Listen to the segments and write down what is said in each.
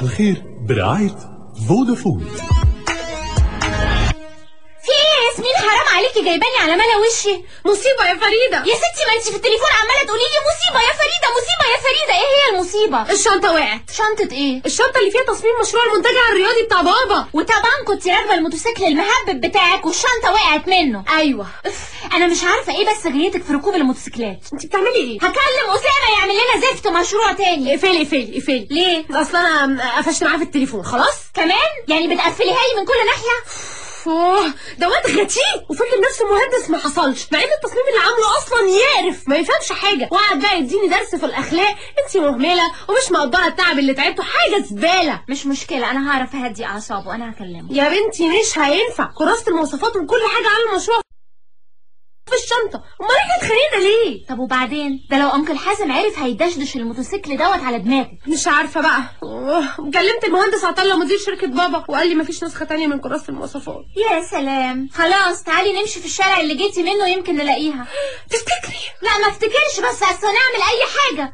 صباح الخير برعاية فودافون عليكي جايباني على ملا وشي. مصيبة يا فريدة. يا ستي ما انت في التليفون عمالة تقولي لي مصيبة يا فريدة مصيبة يا فريدة. إيه هي المصيبة؟ الشنطة وقعت. شنطة إيه؟ الشنطة اللي فيها تصميم مشروع المنتجع الرياضي بتاع بابا. وطبعا كنت راكبة الموتوسيكل المهبب بتاعك والشنطة وقعت منه. أيوه. أنا مش عارفة إيه بس غيتك في ركوب الموتوسيكلات. انت بتعملي إيه؟ هكلم أسامة يعمل لنا زفت مشروع تاني. اقفلي اقفلي اقفلي. ليه؟ أصل أنا قفشت معاه في التليفون. خلاص؟ كمان؟ يعني بتقفليها لي من كل ناحية؟ اوه ده واد غتيب وفاكر نفسه مهندس ما حصلش. مع إن التصميم اللي عامله أصلا يقرف. ما يفهمش حاجة. وقعد بقى يديني درس في الأخلاق. انت مهملة ومش مقدرة التعب اللي تعبته. حاجة زبالة. مش مشكلة أنا هعرف أهدي أعصابه. أنا هكلمه. يا بنتي مش هينفع. كراسة المواصفات وكل حاجة على المشروع في الشنطه امال إحنا اتخانقنا ليه؟ طب وبعدين؟ ده لو أنكل حازم عرف هيدشدش الموتوسيكل دوت على دماغك مش عارفة بقى. كلمت المهندس عطله مدير شركة بابا وقال لي مفيش نسخة تانية من كراسة المواصفات. يا سلام. خلاص تعالي نمشي في الشارع اللي جيتي منه يمكن نلاقيها. تفتكري؟ لا ما افتكرش بس أصل نعمل أي حاجة.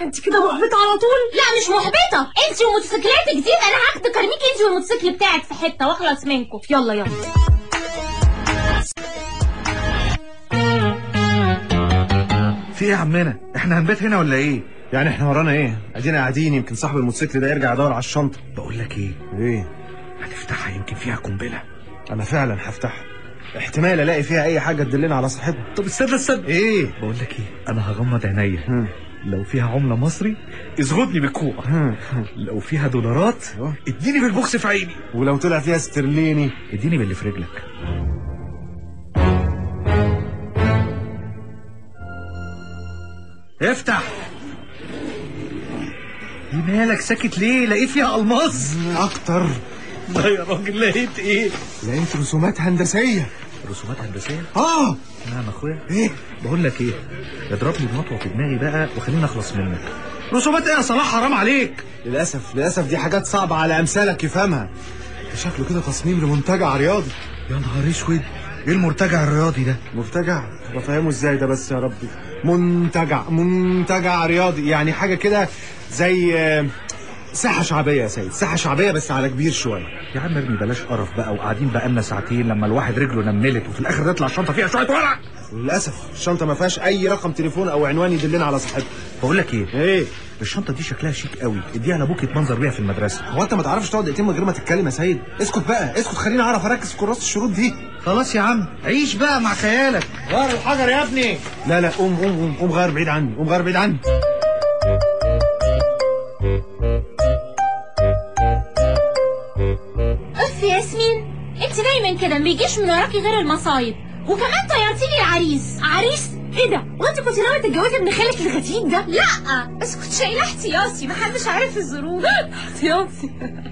أنت كده محبطة على طول؟ لا مش محبطة. انت وموتوسيكلاتك دي أنا هاخدك ارميكي انت والموتوسيكل بتاعك في حتة واخلص منكم. يلا يلا. في إيه يا عمنا؟ إحنا هنبات هنا ولا إيه؟ يعني إحنا ورانا إيه؟ ادينا قاعدين يمكن صاحب الموتوسيكل ده يرجع يدور على الشنطة. بقول لك إيه؟ إيه؟ هتفتحها يمكن فيها قنبلة. أنا فعلا هفتحها. احتمال الاقي فيها اي حاجة تدلنا على صاحبها. طب استنى استنى. إيه؟ بقول لك إيه؟ أنا هغمض عينيا. لو فيها عملة مصري اصغدني بالكوع. لو فيها دولارات. اديني بالبوكس في عيني. ولو طلع فيها استرليني اديني باللي في رجلك. افتح. دي مالك؟ ساكت ليه؟ لقيت فيها الماس. أكتر. لا يا راجل لقيت إيه؟ لقيت رسومات هندسية. رسومات هندسية؟ آه. نعم أخويا. إيه؟ بقول لك إيه؟ اضرب لي بمطوة في دماغي بقى وخليني أخلص منك. رسومات إيه يا صلاح؟ حرام عليك. للأسف للأسف دي حاجات صعبة على أمثالك يفهمها. ده شكله كده تصميم لمنتجع رياضي. يا نهار أسود. إيه المرتجع الرياضي ده؟ مرتجع؟ بفهمه إزاي ده بس يا ربي؟ منتجع منتجع رياضي يعني حاجة كده زي ساحة شعبية يا سيد ساحة شعبية بس على كبير شوية. يا عم ارمي بلاش قرف بقى وقاعدين بقالنا ساعتين لما الواحد رجله نملت وفي الآخر تطلع الشنطة فيها شوية ورق. للأسف الشنطة ما فيهاش أي رقم تليفون أو عنوان يدلنا على صاحبها. بقول لك إيه؟ إيه؟ الشنطة دي شكلها شيك قوي اديها لأبوك يتمنظر بيها في المدرسة. هو أنت ما تعرفش تقعد دقيقتين من غير ما تتكلم يا سيد؟ اسكت بقى اسكت خليني أعرف أركز في كراسة الشروط دي. خلاص يا عم عيش بقى مع خيالك. غير الحجر يا ابني. لا لا قوم قوم قوم قوم غير بعيد عني قوم غير بعيد عني. ياسمين انت دايما كده ما بيجيش من وراكي غير المصايب. وكمان طيرتي لي العريس. عريس؟ إيه ده؟ وانت كنت ناوية تتجوزي ابن خالك الغتيب ده؟ لا. بس كنت شايله احتياطي محدش عارف الظروف. احتياطي.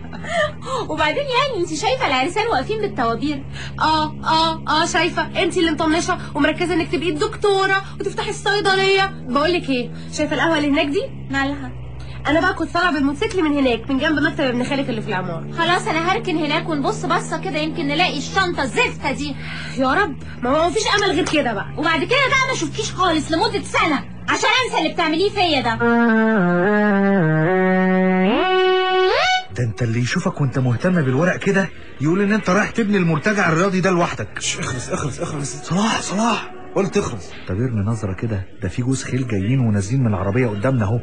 وبعدين يعني انت شايفة العرسان واقفين بالطوابير. آه آه آه شايفة. انت اللي مطنشة ومركزة انك تبقي الدكتورة وتفتحي الصيدلية. بقول لك إيه شايفة القهوة اللي هناك دي؟ مالها؟ أنا بقى كنت طالعه بالموتوسيكل من هناك من جنب مكتب ابن خالك اللي في العمارة. خلاص أنا هركن هناك ونبص بصة كده يمكن نلاقي الشنطة الزفته دي. يا رب ما هو مفيش أمل غير كده بقى. وبعد كده بقى ما اشوفكيش خالص لمدة سنة عشان أنسى اللي بتعمليه فيا ده. ده أنت اللي يشوفك وأنت مهتم بالورق كده يقول إن أنت رايح تبني المرتجع الرياضي ده لوحدك. اخرس اخرس اخرس. صلاح صلاح. قلت اخرس. طب ارمي نظرة كده ده في جوز خيل جايين ونازلين من العربية قدامنا أهو.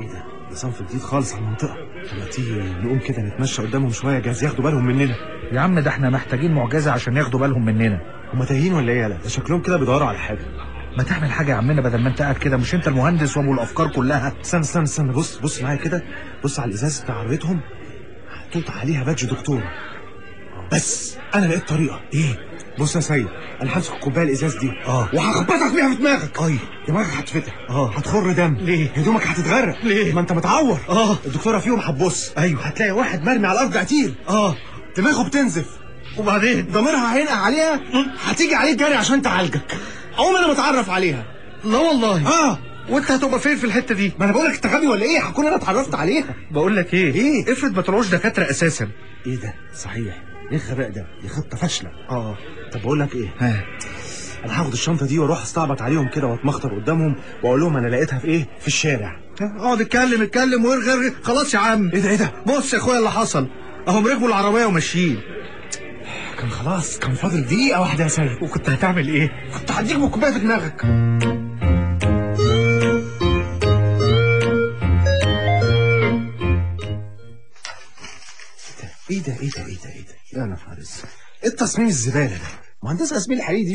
إيه ده؟ ده صنف جديد خالص على المنطقة. لما تيجي نقوم كده نتمشى قدامهم شوية جاهز ياخدوا بالهم مننا. يا عم ده إحنا محتاجين معجزة عشان ياخدوا بالهم مننا. هما تايهين ولا إيه يالا ده شكلهم كده بيدوروا على حاجة. ما تعمل حاجة يا عمنا بدل ما انت قاعد كده مش انت المهندس وابو الأفكار كلها؟ استنى استنى استنى بص بص معايا كده. بص على الإزاز بتاع عربيتهم. محطوط عليها بادج دكتور. بس أنا لقيت طريقة. إيه؟ بص يا سيد أنا همسك الكوبايه الإزاز دي. آه. وهخبطك بيها في دماغك. اي دماغك هتفتح. آه. هتخر دم. ليه؟ هدومك هتتغرق. ليه؟ ما أنت متعور. آه. الدكتورة فيهم هتبص. أيوه. هتلاقي واحد مرمي على الأرض قتيل. آه. دماغه بتنزف. وبعدين؟ ضميرها هينقع عليها. هتيجي عليك جري عشان تعالجك. اقوم أنا متعرف عليها. لا والله. آه. وأنت هتبقى فين في الحتة دي؟ ما أنا بقول لك انت غبي ولا إيه؟ هكون أنا اتعرفت عليها. بقول لك إيه؟ إيه؟ افرض ما طلعوش دكاترة أساسا. إيه ده؟ صحيح. إيه الغباء ده؟ دي خطة فاشلة. آه. طب بقول لك إيه؟ ها. أنا هاخد الشنطة دي وأروح أستعبط عليهم كده وأتمخطر قدامهم وأقول لهم أنا لقيتها في إيه؟ في الشارع. اقعد اتكلم اتكلم وارغي ارغي خلاص يا عم. إيه ده إيه ده؟ بص يا أخويا اللي حصل. أهم ركبوا العربية وماشيين. كان خلاص كان فاضل دقيقة واحدة يا سيد. وكنت هتعمل إيه؟ كنت هديك بالكوبايه في دماغك. إيه التصميم الزبالة ده. مهندس أسماء الحقيقي دي